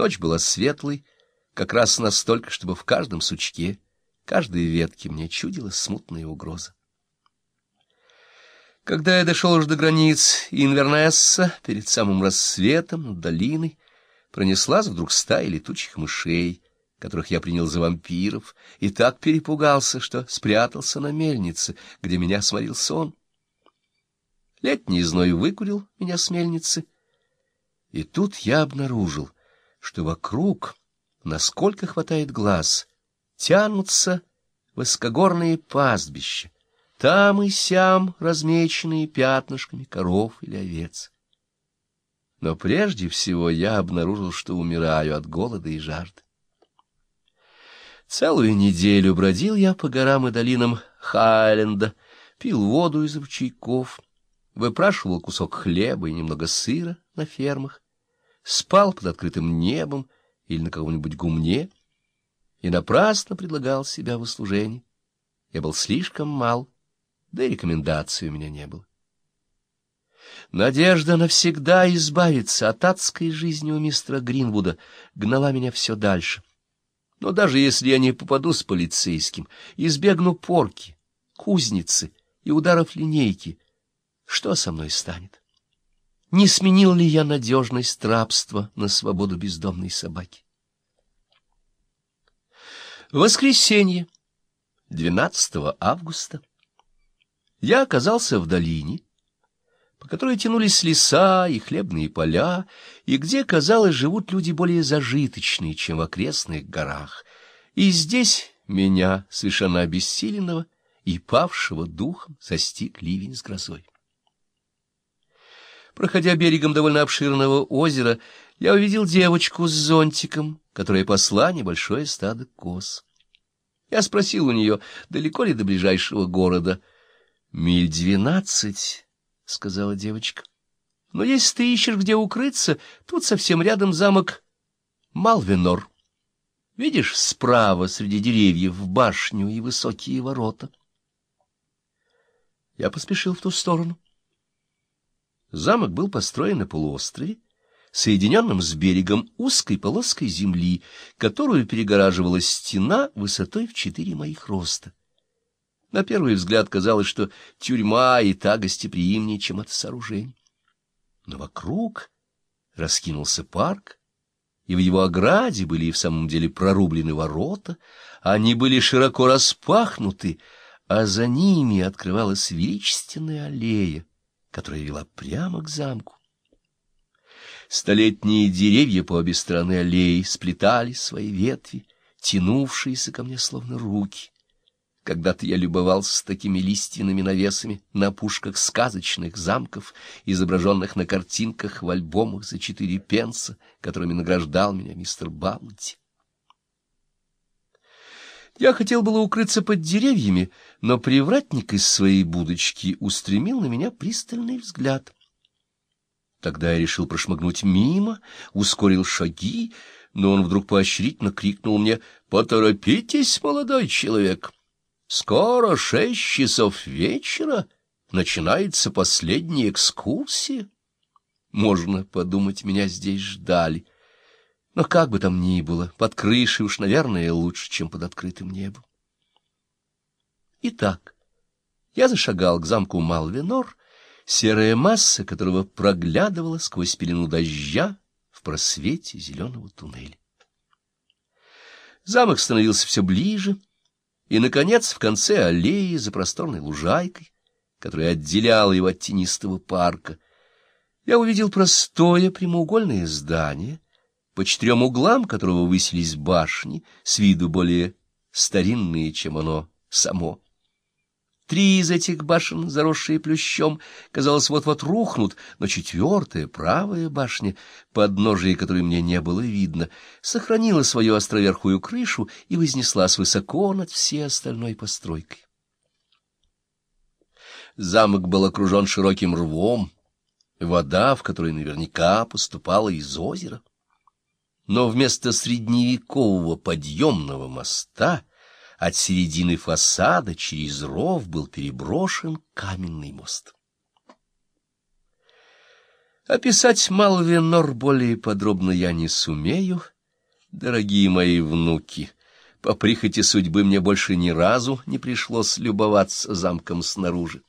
Ночь была светлой, как раз настолько, чтобы в каждом сучке, каждой ветке мне чудилась смутная угроза. Когда я дошел уж до границ Инвернесса, перед самым рассветом над долиной, пронеслась вдруг стая летучих мышей, которых я принял за вампиров, и так перепугался, что спрятался на мельнице, где меня сморил сон. Летний зной выкурил меня с мельницы, и тут я обнаружил, что вокруг, насколько хватает глаз, тянутся высокогорные пастбища, там и сям размеченные пятнышками коров или овец. Но прежде всего я обнаружил, что умираю от голода и жажды. Целую неделю бродил я по горам и долинам Хайленда, пил воду из ручейков, выпрашивал кусок хлеба и немного сыра на фермах, спал под открытым небом или на каком-нибудь гумне и напрасно предлагал себя в услужение. Я был слишком мал, да и рекомендаций у меня не было. Надежда навсегда избавиться от адской жизни у мистера Гринвуда гнала меня все дальше. Но даже если я не попаду с полицейским, избегну порки, кузницы и ударов линейки, что со мной станет? Не сменил ли я надежность рабства на свободу бездомной собаки? Воскресенье, 12 августа, я оказался в долине, по которой тянулись леса и хлебные поля, и где, казалось, живут люди более зажиточные, чем в окрестных горах. И здесь меня, совершенно обессиленного и павшего духом, застиг ливень с грозой. Проходя берегом довольно обширного озера, я увидел девочку с зонтиком, которая посла небольшое стадо коз. Я спросил у нее, далеко ли до ближайшего города. — Миль двенадцать, — сказала девочка. — Но если ты ищешь, где укрыться, тут совсем рядом замок Малвинор. Видишь, справа среди деревьев башню и высокие ворота. Я поспешил в ту сторону. Замок был построен на полуострове, соединенном с берегом узкой полоской земли, которую перегораживала стена высотой в четыре моих роста. На первый взгляд казалось, что тюрьма и та гостеприимнее, чем это сооружение. Но вокруг раскинулся парк, и в его ограде были и в самом деле прорублены ворота, они были широко распахнуты, а за ними открывалась величественная аллея, которая вела прямо к замку. Столетние деревья по обе стороны аллеи сплетали свои ветви, тянувшиеся ко мне словно руки. Когда-то я любовался такими лиственными навесами на пушках сказочных замков, изображенных на картинках в альбомах за четыре пенса, которыми награждал меня мистер Баунти. Я хотел было укрыться под деревьями, но привратник из своей будочки устремил на меня пристальный взгляд. Тогда я решил прошмыгнуть мимо, ускорил шаги, но он вдруг поощрительно крикнул мне «Поторопитесь, молодой человек! Скоро шесть часов вечера, начинается последняя экскурсия». Можно подумать, меня здесь ждали. Но как бы там ни было, под крышей уж, наверное, лучше, чем под открытым небом. Итак, я зашагал к замку Малвинор, серая масса которого проглядывала сквозь пелену дождя в просвете зеленого туннеля. Замок становился все ближе, и, наконец, в конце аллеи за просторной лужайкой, которая отделяла его от тенистого парка, я увидел простое прямоугольное здание — по четырем углам которого высились башни, с виду более старинные, чем оно само. Три из этих башен, заросшие плющом, казалось, вот-вот рухнут, но четвертая, правая башня, подножие которой мне не было видно, сохранила свою островерхую крышу и вознеслась высоко над всей остальной постройкой. Замок был окружен широким рвом, вода, в которой наверняка поступала из озера но вместо средневекового подъемного моста от середины фасада через ров был переброшен каменный мост. Описать Малвинор более подробно я не сумею, дорогие мои внуки. По прихоти судьбы мне больше ни разу не пришлось любоваться замком снаружи.